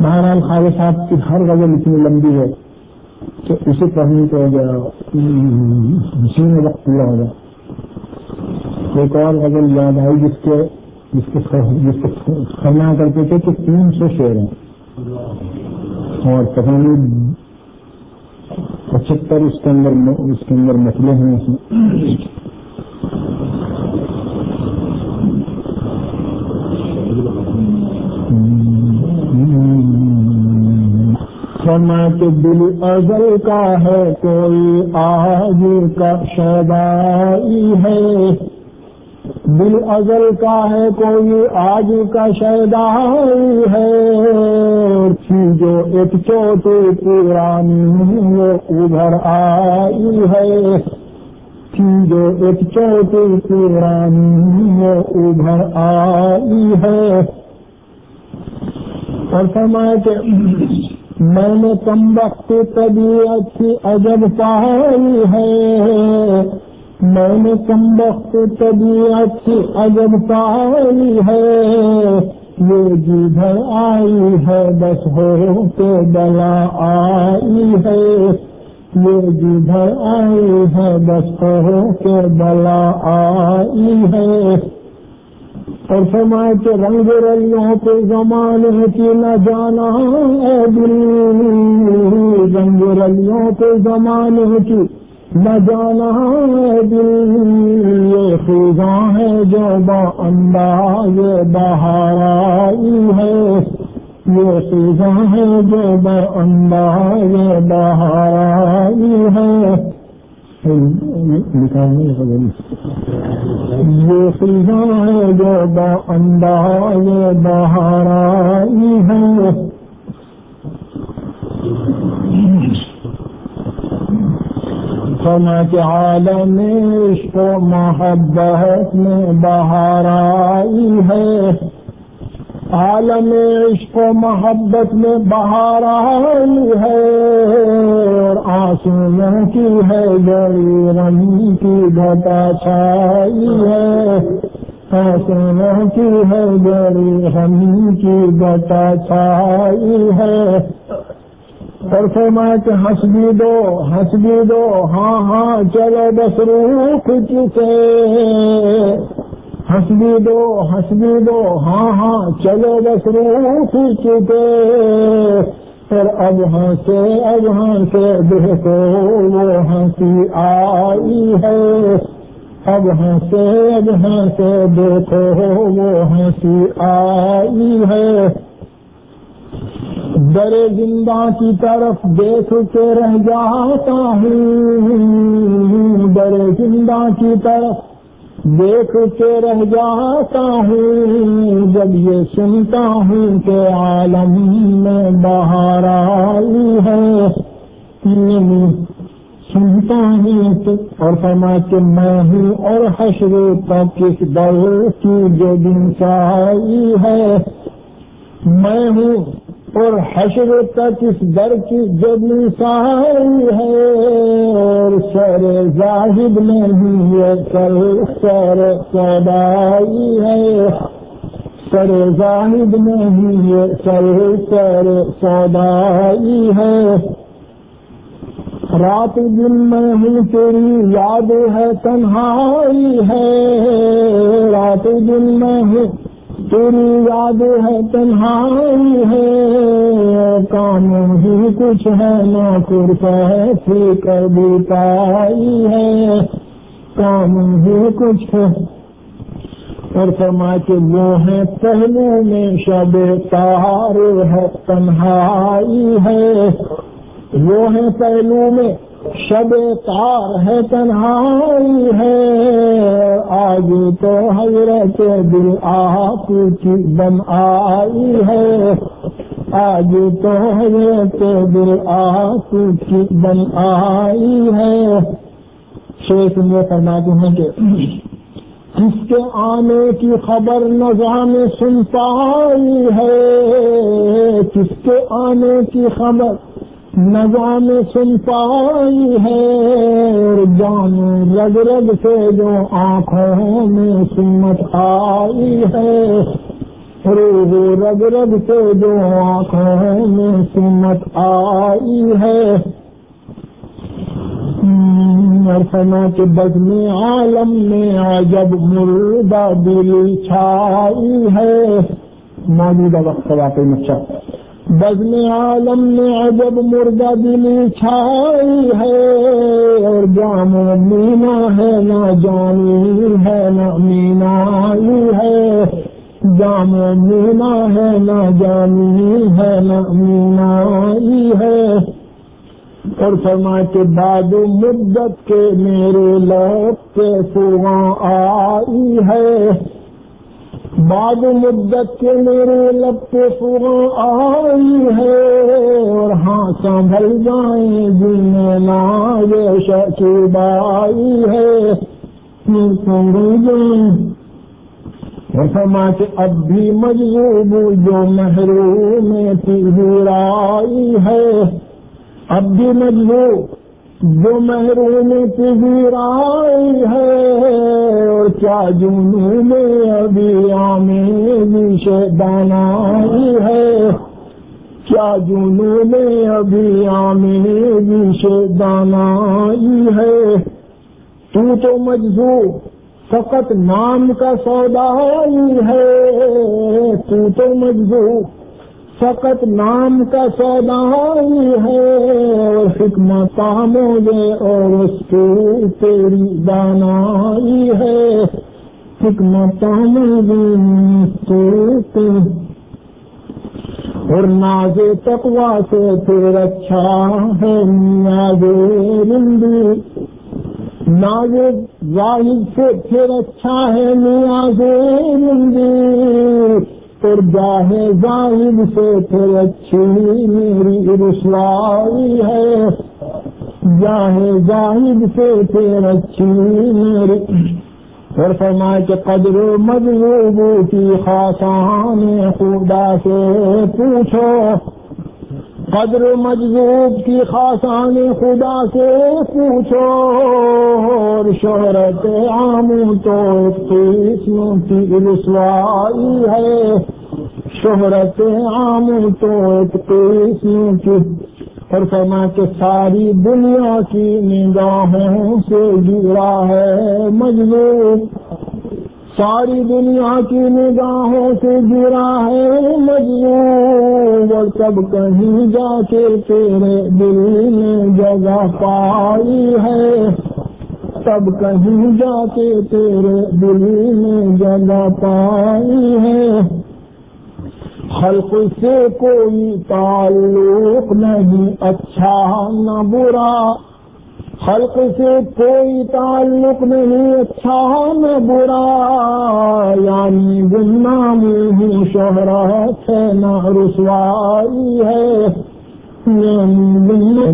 بہرحال خالد صاحب کی ہر غزل اتنی لمبی ہے کہ اسے پڑھنے کو ہو گیا، اسی میں وقت پورا ہوگا ایک اور غزل یاد آئی جس کے جس کے جس کے کرتے تھے کہ تین سو شعر ہیں۔ اور تقریباً پچہتر اس کے اندر، اس کے اندر مسئلے ہیں۔ اس میں سما کے دل ازل کا ہے، کوئی آج کا شیدائی ہے۔ دل ازل کا ہے، کوئی آج کا شیدائی ہے۔ جو ایک چوٹی پرانی ابھر آئی ہے۔ جو ایک چوٹی پرانی ابھر آئی ہے۔ اور سمے کے میں نے کم وقت طبیعت کی عجب پائی ہے۔ میں نے کم وقت طبیعت کی عجب پائی ہے۔ یہ جدھر آئی ہے، بس ہو کے بلا آئی ہے۔ یہ جدھر آئی ہے، بس ہو کے بلا آئی ہے۔ اور فرمائے کہ رنگ رلیوں کے زمانے کی نہ جانا ہے دل۔ رنگ رلیوں کے زمانے کی نہ جانا ہے دل۔ یہ خزاں ہے جو با انداز بہار آئی ہے۔ یہ خزاں ہے جو با انداز بہار یہ خزاں جو با انداز بہار آئی ہے۔ سنا کے عالم عشق و محبت میں بہار آئی ہے۔ عالم عشق و محبت میں بہار آئی ہے اور آنسوؤں کی ہے گڑی رنگ کی گھٹا چھائی ہے۔ آنسوؤں کی ہے گڑی رنگ کی گھٹا چھائی ہے۔ اور فرمایا کہ ہنس بھی دو ہنس بھی دو ہاں ہاں چلو بس روح چکے ہنس بھی دو ہنس بھی دو ہاں ہاں چلو بس روح چکے اور اب ہنسے اب ہنسے دیکھو وہ ہنسی آئی ہے۔ اب ہنسے اب ہنسے دیکھو وہ ہنسی آئی ہے۔ در زندہ کی طرف دیکھ کے رہ جاتا ہوں۔ در زندہ کی طرف دیکھ کے رہ جاتا ہوں، جب یہ سنتا ہوں کہ عالم میں بہار آئی ہے۔ سنتا ہوں اور فرما کہ میں ہوں اور حشر تک کس در کی جو دن سائی ہے۔ میں ہوں اور حشر تک اس در کی جب سائی ہے اور سر ظاہر نہیں یہ کل سر سودائی ہے۔ سر ظاہر نہیں یہ سر سر سودائی ہے۔ رات دن میں ہوں تیری یاد ہے، تنہائی ہے۔ رات دن میں ہوں تیری یاد ہے، تنہائی ہے۔ کام ہی کچھ ہے نہ کر کر بھی پائی ہے۔ کام ہی کچھ ہے۔ اور فرما کے وہ ہے پہلو میں شب تار ہے، تنہائی ہے۔ وہ ہے پہلو میں شب تار ہے، تنہائی ہے۔ آج تو حضرت دل آپ کی بن آئی ہے۔ آج تو حضرت دل آپ کی بن آئی ہے۔ شیخ میں فرماتے ہیں کہ کس کے آنے کی خبر نظام سن پائی ہے۔ کس کے آنے کی خبر نظام سن پائی ہے۔ جان رگ رگ سے جو آنکھوں میں سمت آئی ہے۔ روح رگ رگ سے جو آنکھوں میں سمت آئی ہے۔ مرفنا کے بد عالم میں عجب مردہ دل چھائی ہے۔ موجودہ وقت واقعی مچھا بزم عالم میں عجب مردہ دل چھائی ہے۔ اور جام مینا ہے، نہ جانی ہے، نہ مینا ہے۔ جام مینا ہے نہ جانی ہے نہ مینا ہے۔ اور فرما کے بعد مدت کے میرے لوگ کے سوا آئی ہے۔ بعد مدت کے میرے لب کے سوا آئی ہے۔ اور ہاں سنبھل جائیں جی، جن ناگ شکیبائی ہے۔ سنبھل جائیں۔ فرما کے اب بھی مجلوب جو محروم میں تھی آئی ہے۔ اب بھی مجبور جو محروم پذیر آئی ہے۔ اور کیا جنو میں ابھی آمی شیدان آئی ہے؟ کیا جنو میں ابھی آمی شیدان آئی ہے؟ تو تو مجبور فقط نام کا سودا ہے، تو تو مجبور۔ فقط نام کا سودائی ہے اور حکمت مجھے اور اس کی تیری دانائی ہے۔ حکمت مجھے اور ناز تقوا سے پھر اچھا ہے نیاز رندی۔ ناز واحد سے پھر اچھا ہے نیاز رندی اور جاہے ظاہر سے پھر اچھی میری رسوائی ہے۔ جاہے ظاہر سے پھر اچھی میری اور فرمائے کہ قدر مجلوب کی خاصان خدا سے پوچھو۔ قدر مجذوب کی خاصان خدا سے پوچھو اور شہرت عام تو قسم کی رسوائی ہے۔ شہرت عام تو قسم کی اور فرما کے ساری دنیا کی نگاہوں سے جڑا ہے مجلوب ساری دنیا کی نگاہوں سے گرا ہے مجبور اور کب کہیں جا کے تیرے دل میں جگہ پائی ہے۔ تب کہیں جا کے تیرے دل میں جگہ پائی ہے۔ خلق سے کوئی تعلق نہیں اچھا نہ برا۔ خلق سے کوئی تعلق نہیں اچھا میں برا یعنی میں ہی شہرت ہے، نہ رسوائی ہے۔ یعنی